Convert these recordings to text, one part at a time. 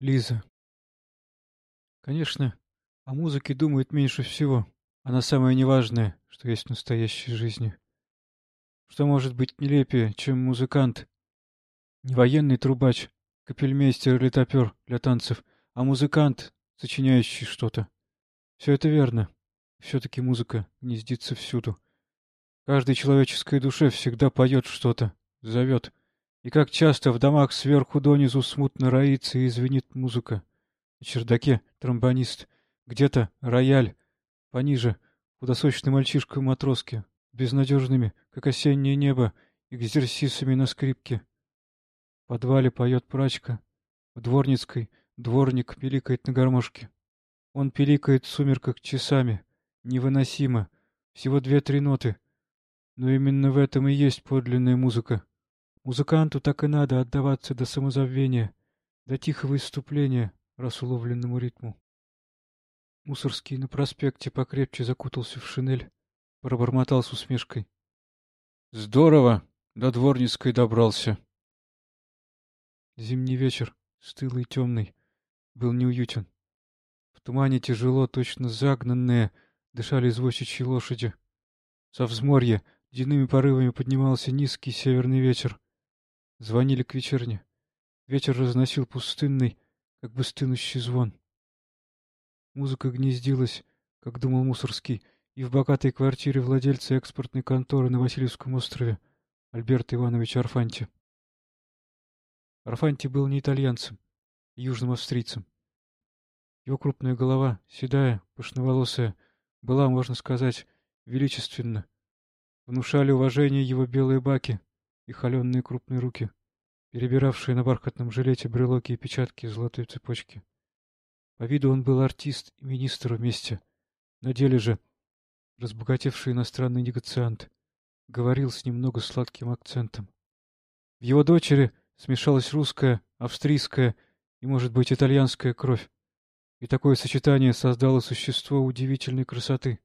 Лиза. Конечно, о музыке думает меньше всего. Она самое неважное, что есть в настоящей жизни. Что может быть нелепее, чем музыкант? Не военный трубач, капельмейстер или топер для танцев, а музыкант, сочиняющий что-то. Все это верно. Все-таки музыка гнездится всюду. Каждой человеческой душе всегда поет что-то, зовет. И как часто в домах сверху донизу смутно роится и звенит музыка. На чердаке тромбонист, где-то рояль, пониже худосочный мальчишка-матроски, безнадежными, как осеннее небо, экзерсисами на скрипке. В подвале поет прачка, в дворницкой дворник пиликает на гармошке. Он пиликает в сумерках часами, невыносимо, всего две-три ноты. Но именно в этом и есть подлинная музыка. Музыканту так и надо отдаваться до самозабвения, до тихого исступления, раз уловленному ритму. Мусорский на проспекте покрепче закутался в шинель, Пробормотал с усмешкой. Здорово, до Дворницкой добрался. Зимний вечер, стылый и темный, был неуютен. В тумане тяжело, точно загнанные, дышали извозчичьи лошади. Со взморья ледяными порывами поднимался низкий северный ветер. Звонили к вечерне. Ветер разносил пустынный, как бы стынущий звон. Музыка гнездилась, как думал Мусорский, и в богатой квартире владельца экспортной конторы на Васильевском острове Альберта Ивановича Арфанти. Арфанти был не итальянцем, а южным австрийцем. Его крупная голова, седая, пышноволосая, была, можно сказать, величественна. Внушали уважение его белые баки и холеные крупные руки, перебиравшие на бархатном жилете брелоки и печатки золотой цепочки. По виду он был артист и министр вместе. На деле же разбогатевший иностранный негациант, говорил с немного сладким акцентом. В его дочери смешалась русская, австрийская и, может быть, итальянская кровь. И такое сочетание создало существо удивительной красоты.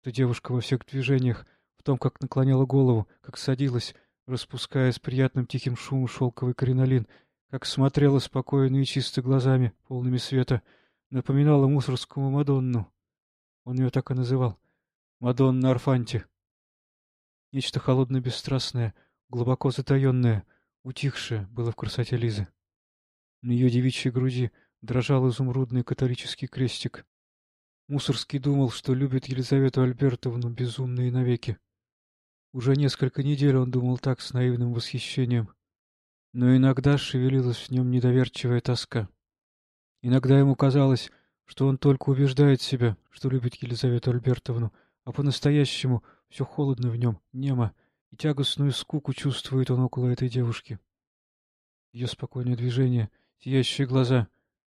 Эта девушка во всех движениях, в том, как наклоняла голову, как садилась, распуская с приятным тихим шумом шелковый кринолин, как смотрела спокойно и чисто глазами, полными света, напоминала мусорскому Мадонну. Он ее так и называл. Мадонна Арфанти. Нечто холодно-бесстрастное, глубоко затаенное, утихшее было в красоте Лизы. На ее девичьей груди дрожал изумрудный католический крестик. Мусорский думал, что любит Елизавету Альбертовну безумно и навеки. Уже несколько недель он думал так с наивным восхищением. Но иногда шевелилась в нем недоверчивая тоска. Иногда ему казалось, что он только убеждает себя, что любит Елизавету Альбертовну, а по-настоящему все холодно в нем, немо, и тягостную скуку чувствует он около этой девушки. Ее спокойное движение, сияющие глаза,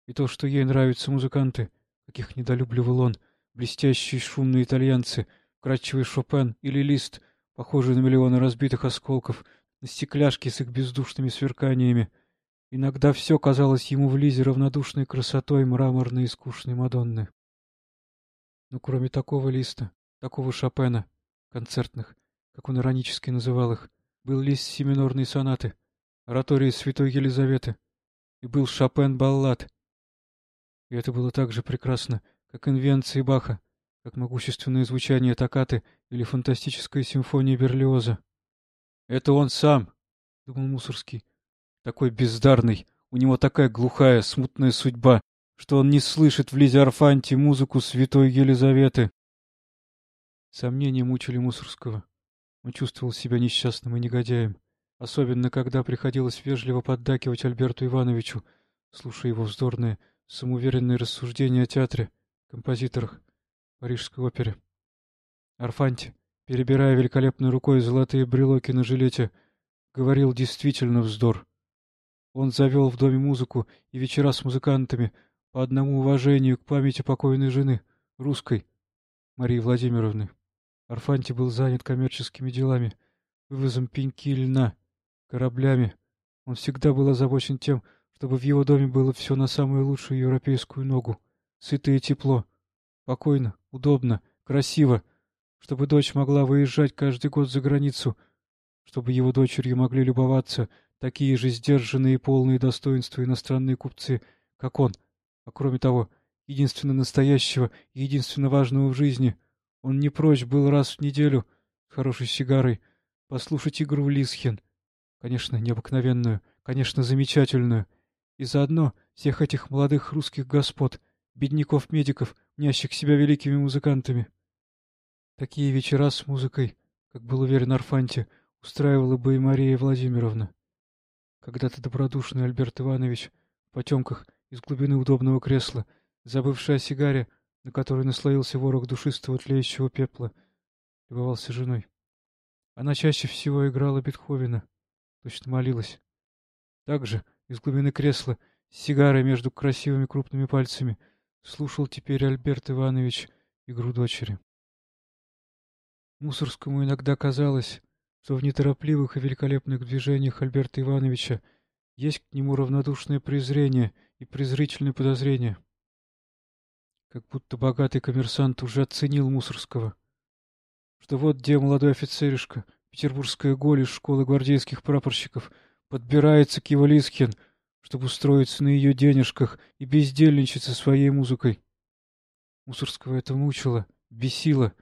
и то, что ей нравятся музыканты, каких недолюбливал он, блестящие шумные итальянцы, вкрадчивый Шопен или Лист, похожие на миллионы разбитых осколков, на стекляшки с их бездушными сверканиями. Иногда все казалось ему в Лизе равнодушной красотой мраморной и скучной Мадонны. Но кроме такого Листа, такого Шопена, концертных, как он иронически называл их, был лист семинорной сонаты, оратории Святой Елизаветы, и был Шопен баллад. И это было так же прекрасно, как инвенции Баха, как могущественное звучание токкаты или фантастическая симфония Берлиоза. «Это он сам!» — думал Мусорский. «Такой бездарный, у него такая глухая, смутная судьба, что он не слышит в Лизе Арфанте музыку Святой Елизаветы». Сомнения мучили Мусорского. Он чувствовал себя несчастным и негодяем, особенно когда приходилось вежливо поддакивать Альберту Ивановичу, слушая его вздорные, самоуверенные рассуждения о театре, композиторах, парижской опере. Арфанти, перебирая великолепной рукой золотые брелоки на жилете, говорил действительно вздор. Он завел в доме музыку и вечера с музыкантами по одному уважению к памяти покойной жены, русской, Марии Владимировны. Арфанти был занят коммерческими делами, вывозом пеньки и льна, кораблями. Он всегда был озабочен тем, чтобы в его доме было все на самую лучшую европейскую ногу, сыто и тепло, спокойно, удобно, красиво, чтобы дочь могла выезжать каждый год за границу, чтобы его дочерью могли любоваться такие же сдержанные и полные достоинства иностранные купцы, как он. А кроме того, единственно настоящего и единственно важного в жизни, он не прочь был раз в неделю с хорошей сигарой послушать игру в Лисхен. Конечно, необыкновенную, конечно, замечательную. И заодно всех этих молодых русских господ, бедняков-медиков, мнящих себя великими музыкантами. Такие вечера с музыкой, как был уверен Арфанти, устраивала бы и Мария Владимировна. Когда-то добродушный Альберт Иванович в потемках из глубины удобного кресла, забывший о сигаре, на которой наслоился ворог душистого тлеющего пепла, любовался женой. Она чаще всего играла Бетховена, точно молилась. Также из глубины кресла, с сигарой между красивыми крупными пальцами, слушал теперь Альберт Иванович игру дочери. Мусорскому иногда казалось, что в неторопливых и великолепных движениях Альберта Ивановича есть к нему равнодушное презрение и презрительное подозрение. Как будто богатый коммерсант уже оценил Мусорского. Что вот где молодой офицеришка, петербургская голь из школы гвардейских прапорщиков, подбирается к его чтобы устроиться на ее денежках и бездельничать со своей музыкой. Мусорского это мучило, бесило,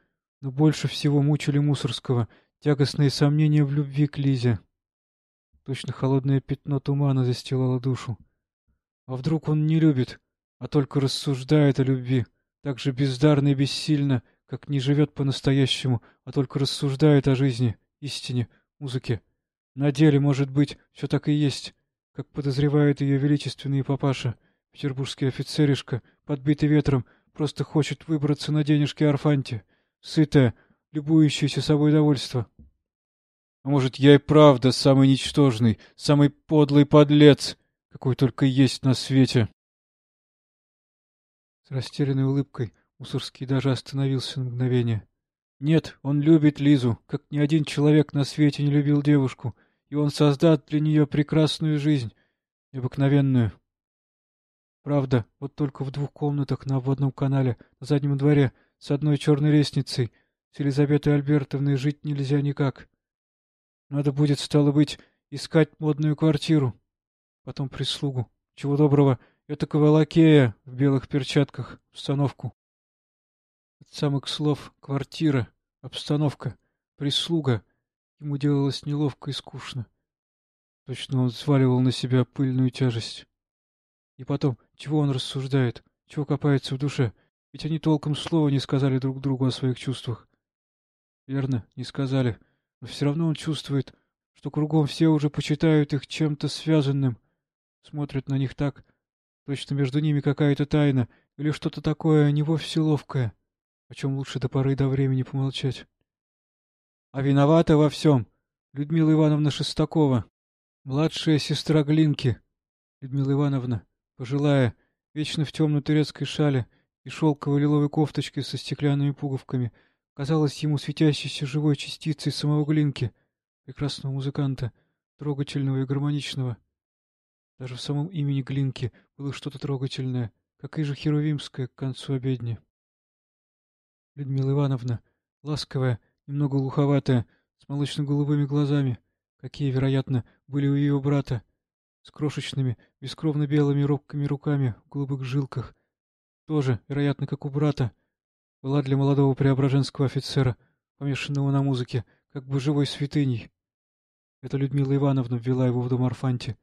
но больше всего мучили Мусорского тягостные сомнения в любви к Лизе. Точно холодное пятно тумана застилало душу. А вдруг он не любит, а только рассуждает о любви, так же бездарно и бессильно, как не живет по-настоящему, а только рассуждает о жизни, истине, музыке. На деле, может быть, все так и есть, как подозревает ее величественный папаша, петербургский офицеришка, подбитый ветром, просто хочет выбраться на денежки Арфанте сытое, любующееся собой довольство. А может, я и правда самый ничтожный, самый подлый подлец, какой только есть на свете. С растерянной улыбкой Мусорский даже остановился на мгновение. Нет, он любит Лизу, как ни один человек на свете не любил девушку, и он создаст для нее прекрасную жизнь, необыкновенную. Правда, вот только в двух комнатах на обводном канале, на заднем дворе, с одной черной лестницей. С Елизаветой Альбертовной жить нельзя никак. Надо будет, стало быть, искать модную квартиру. Потом прислугу. Чего доброго, этакого лакея в белых перчатках, обстановку. От самых слов «квартира», «обстановка», «прислуга» ему делалось неловко и скучно. Точно он сваливал на себя пыльную тяжесть. И потом, чего он рассуждает, чего копается в душе, ведь они толком слова не сказали друг другу о своих чувствах. Верно, не сказали. Но все равно он чувствует, что кругом все уже почитают их чем-то связанным. Смотрят на них так, точно между ними какая-то тайна или что-то такое не вовсе ловкое, о чем лучше до поры до времени помолчать. А виновата во всем Людмила Ивановна Шестакова, младшая сестра Глинки. Людмила Ивановна, пожилая, вечно в темной турецкой шале, и шелковой лиловой кофточкой со стеклянными пуговками казалась ему светящейся живой частицей самого Глинки, прекрасного музыканта, трогательного и гармоничного. Даже в самом имени Глинки было что-то трогательное, как и же Херувимское к концу обедни. Людмила Ивановна, ласковая, немного луховатая, с молочно-голубыми глазами, какие, вероятно, были у ее брата, с крошечными, бескровно-белыми робкими руками в голубых жилках, тоже, вероятно, как у брата, была для молодого преображенского офицера, помешанного на музыке, как бы живой святыней. Это Людмила Ивановна ввела его в дом Арфанти.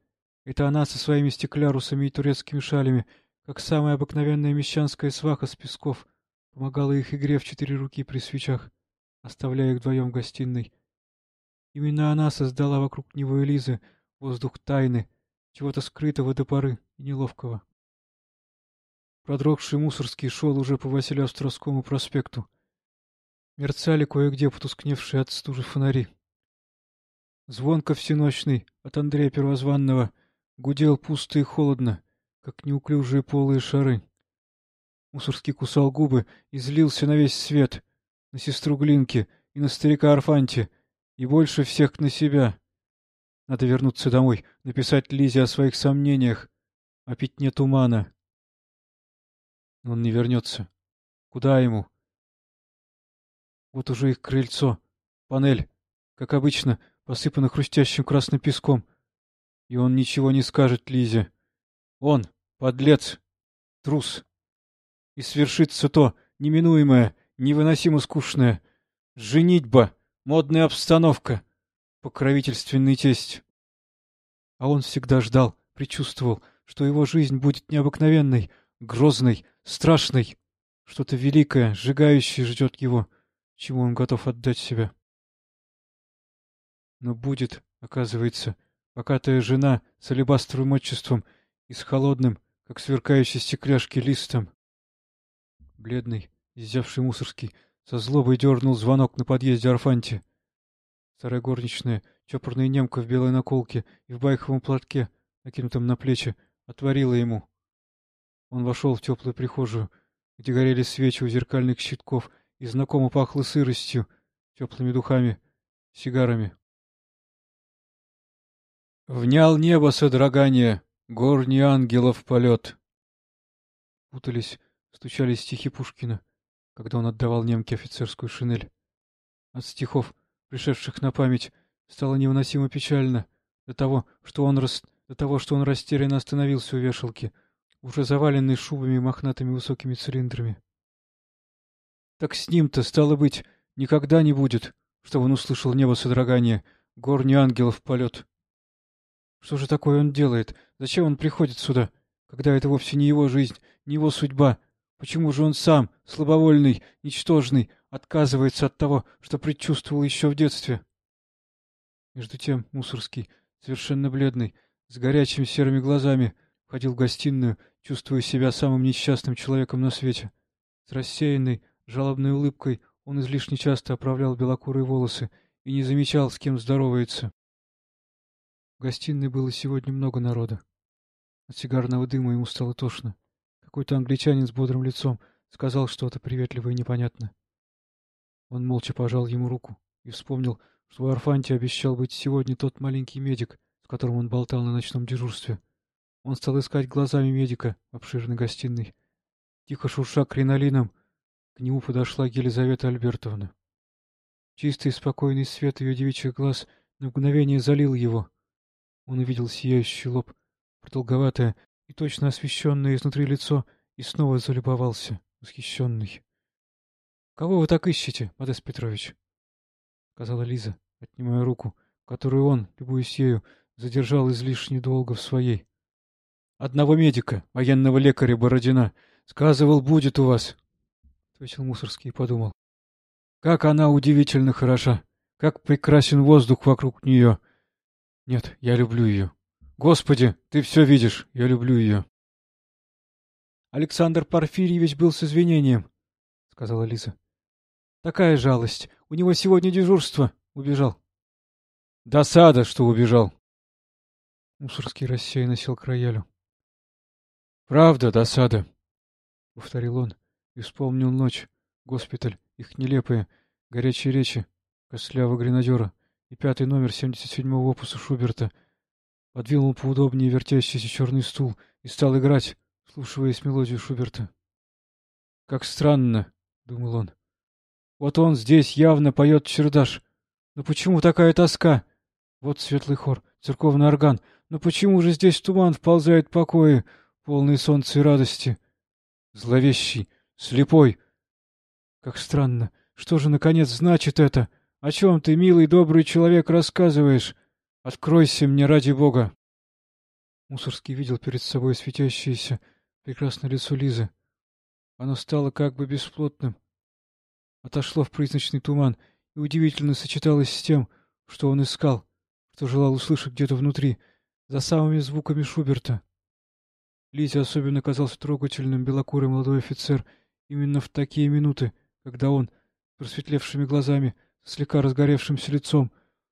Это она со своими стеклярусами и турецкими шалями, как самая обыкновенная мещанская сваха с песков, помогала их игре в четыре руки при свечах, оставляя их вдвоем в гостиной. Именно она создала вокруг него Элизы воздух тайны, чего-то скрытого до поры и неловкого. Продрогший Мусорский шел уже по Василиостровскому проспекту. Мерцали кое-где потускневшие от стужи фонари. Звонко всеночный от Андрея Первозванного гудел пусто и холодно, как неуклюжие полые шары. Мусорский кусал губы и злился на весь свет, на сестру Глинки и на старика Арфанти, и больше всех на себя. Надо вернуться домой, написать Лизе о своих сомнениях, о пятне тумана. Он не вернется. Куда ему? Вот уже их крыльцо. Панель, как обычно, посыпана хрустящим красным песком. И он ничего не скажет Лизе. Он, подлец, трус. И свершится то неминуемое, невыносимо скучное. Женитьба, модная обстановка, покровительственный тесть. А он всегда ждал, предчувствовал, что его жизнь будет необыкновенной, грозной, страшной. Что-то великое, сжигающее ждет его, чему он готов отдать себя. Но будет, оказывается, покатая жена с алебастровым отчеством и с холодным, как сверкающий стекляшки, листом. Бледный, изявший мусорский, со злобой дернул звонок на подъезде Арфанти. Старая горничная, чопорная немка в белой наколке и в байковом платке, накинутом на плечи, отворила ему. Он вошел в теплую прихожую, где горели свечи у зеркальных щитков и знакомо пахло сыростью, теплыми духами, сигарами. Внял небо содрогание, горний ангелов полет. Путались, стучались стихи Пушкина, когда он отдавал немке офицерскую шинель. От стихов, пришедших на память, стало невыносимо печально до того, что он, рас... до того, что он растерянно остановился у вешалки, уже заваленный шубами и мохнатыми высокими цилиндрами. Так с ним-то, стало быть, никогда не будет, чтобы он услышал небо содрогание, горний ангелов полет. Что же такое он делает? Зачем он приходит сюда, когда это вовсе не его жизнь, не его судьба? Почему же он сам, слабовольный, ничтожный, отказывается от того, что предчувствовал еще в детстве? Между тем Мусорский, совершенно бледный, с горячими серыми глазами, входил в гостиную, чувствуя себя самым несчастным человеком на свете. С рассеянной, жалобной улыбкой он излишне часто оправлял белокурые волосы и не замечал, с кем здоровается. В гостиной было сегодня много народа. От сигарного дыма ему стало тошно. Какой-то англичанин с бодрым лицом сказал что-то приветливое и непонятное. Он молча пожал ему руку и вспомнил, что у Арфанти обещал быть сегодня тот маленький медик, с которым он болтал на ночном дежурстве. Он стал искать глазами медика в обширной гостиной. Тихо шурша кринолином, к нему подошла Елизавета Альбертовна. Чистый и спокойный свет ее девичьих глаз на мгновение залил его — он увидел сияющий лоб, продолговатое и точно освещенное изнутри лицо, и снова залюбовался, восхищенный. — Кого вы так ищете, Модест Петрович? — сказала Лиза, отнимая руку, которую он, любуясь ею, задержал излишне долго в своей. — Одного медика, военного лекаря Бородина. Сказывал, будет у вас. — ответил Мусорский и подумал. — Как она удивительно хороша! Как прекрасен воздух вокруг нее! — нет, я люблю ее. Господи, ты все видишь, я люблю ее. Александр Порфирьевич был с извинением, — сказала Лиза. Такая жалость. У него сегодня дежурство. Убежал. Досада, что убежал. Мусорский рассеянно сел к роялю. Правда, досада, — повторил он и вспомнил ночь, госпиталь, их нелепые, горячие речи, костлявого гренадера, и пятый номер 77-го опуса Шуберта. Подвинул поудобнее вертящийся черный стул и стал играть, слушаясь мелодию Шуберта. «Как странно», — думал он. «Вот он здесь явно поет чердаш. Но почему такая тоска? Вот светлый хор, церковный орган. Но почему же здесь туман вползает покои, полный солнца и радости? Зловещий, слепой. Как странно. Что же, наконец, значит это?» О чем ты, милый, добрый человек, рассказываешь? Откройся мне ради бога. Мусорский видел перед собой светящееся, прекрасное лицо Лизы. Оно стало как бы бесплотным, отошло в призрачный туман и удивительно сочеталось с тем, что он искал, что желал услышать где-то внутри, за самыми звуками Шуберта. Лизе особенно казался трогательным белокурый молодой офицер именно в такие минуты, когда он, просветлевшими глазами, слегка разгоревшимся лицом,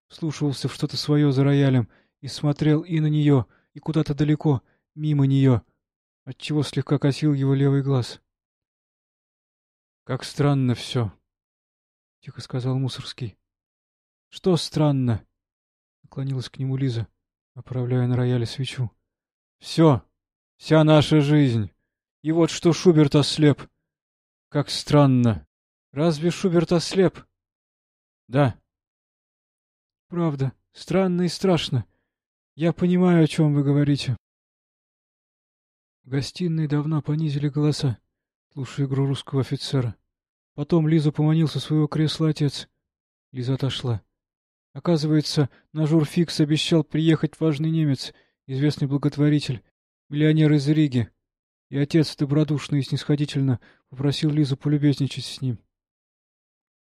слушался в что-то свое за роялем и смотрел и на нее, и куда-то далеко, мимо нее, отчего слегка косил его левый глаз. — Как странно все, — тихо сказал Мусорский. — Что странно? — наклонилась к нему Лиза, оправляя на рояле свечу. — Все, вся наша жизнь. И вот что Шуберт ослеп. Как странно. Разве Шуберт ослеп? Да. Правда, странно и страшно. Я понимаю, о чем вы говорите. В гостиной давно понизили голоса, слушая игру русского офицера. Потом Лизу поманил со своего кресла отец. Лиза отошла. Оказывается, на журфикс обещал приехать важный немец, известный благотворитель, миллионер из Риги. И отец добродушно и снисходительно попросил Лизу полюбезничать с ним.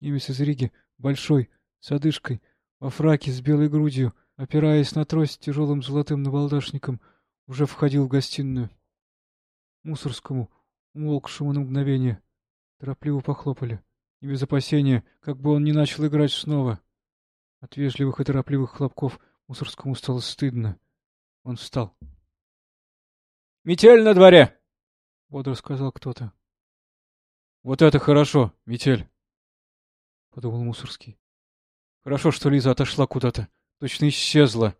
Немец из Риги, большой, с одышкой, во фраке с белой грудью, опираясь на трость тяжелым золотым набалдашником, уже входил в гостиную. Мусорскому, умолкшему на мгновение, торопливо похлопали. Не без опасения, как бы он не начал играть снова. От вежливых и торопливых хлопков Мусорскому стало стыдно. Он встал. — Метель на дворе! — бодро сказал кто-то. — Вот это хорошо, метель! — подумал Мусорский. Хорошо, что Лиза отошла куда-то, точно исчезла.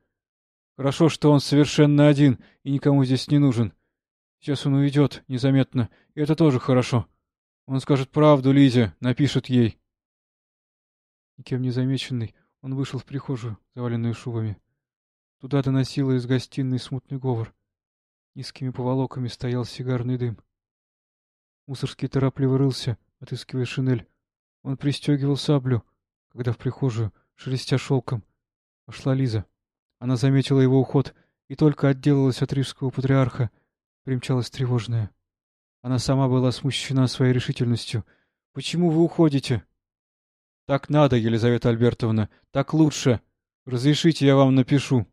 Хорошо, что он совершенно один и никому здесь не нужен. Сейчас он уйдет незаметно, и это тоже хорошо. Он скажет правду Лизе, напишет ей. Никем не замеченный, он вышел в прихожую, заваленную шубами. Туда доносило из гостиной смутный говор. Низкими поволоками стоял сигарный дым. Мусорский торопливо рылся, отыскивая шинель. Он пристегивал саблю, когда в прихожую, шелестя шелком, вошла Лиза. Она заметила его уход и только отделалась от рижского патриарха, примчалась тревожная. Она сама была смущена своей решительностью. «Почему вы уходите?» «Так надо, Елизавета Альбертовна, так лучше. Разрешите, я вам напишу».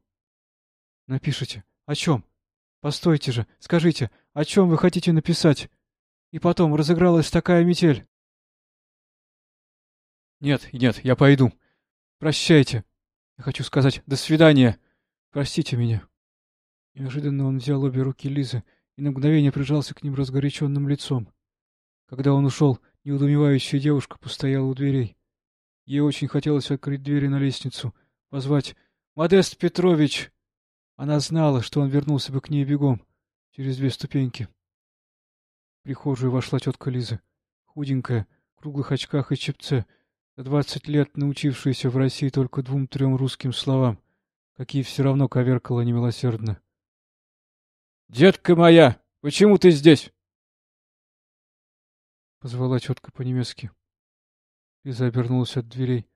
«Напишите? О чем? Постойте же, скажите, о чем вы хотите написать? И потом разыгралась такая метель». «Нет, нет, я пойду. Прощайте. Я хочу сказать «до свидания». Простите меня». Неожиданно он взял обе руки Лизы и на мгновение прижался к ним разгоряченным лицом. Когда он ушел, неудумевающая девушка постояла у дверей. Ей очень хотелось открыть двери на лестницу, позвать «Модест Петрович!». Она знала, что он вернулся бы к ней бегом, через две ступеньки. В прихожую вошла тетка Лиза, худенькая, в круглых очках и чепце, двадцать лет научившаяся в России только двум-трем русским словам, какие все равно коверкала немилосердно. «Детка моя, почему ты здесь?» Позвала тетка по-немецки. Лиза обернулась от дверей,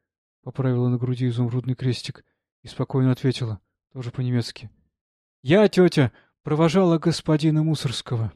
поправила на груди изумрудный крестик и спокойно ответила, тоже по-немецки. «Я, тетя, провожала господина Мусорского».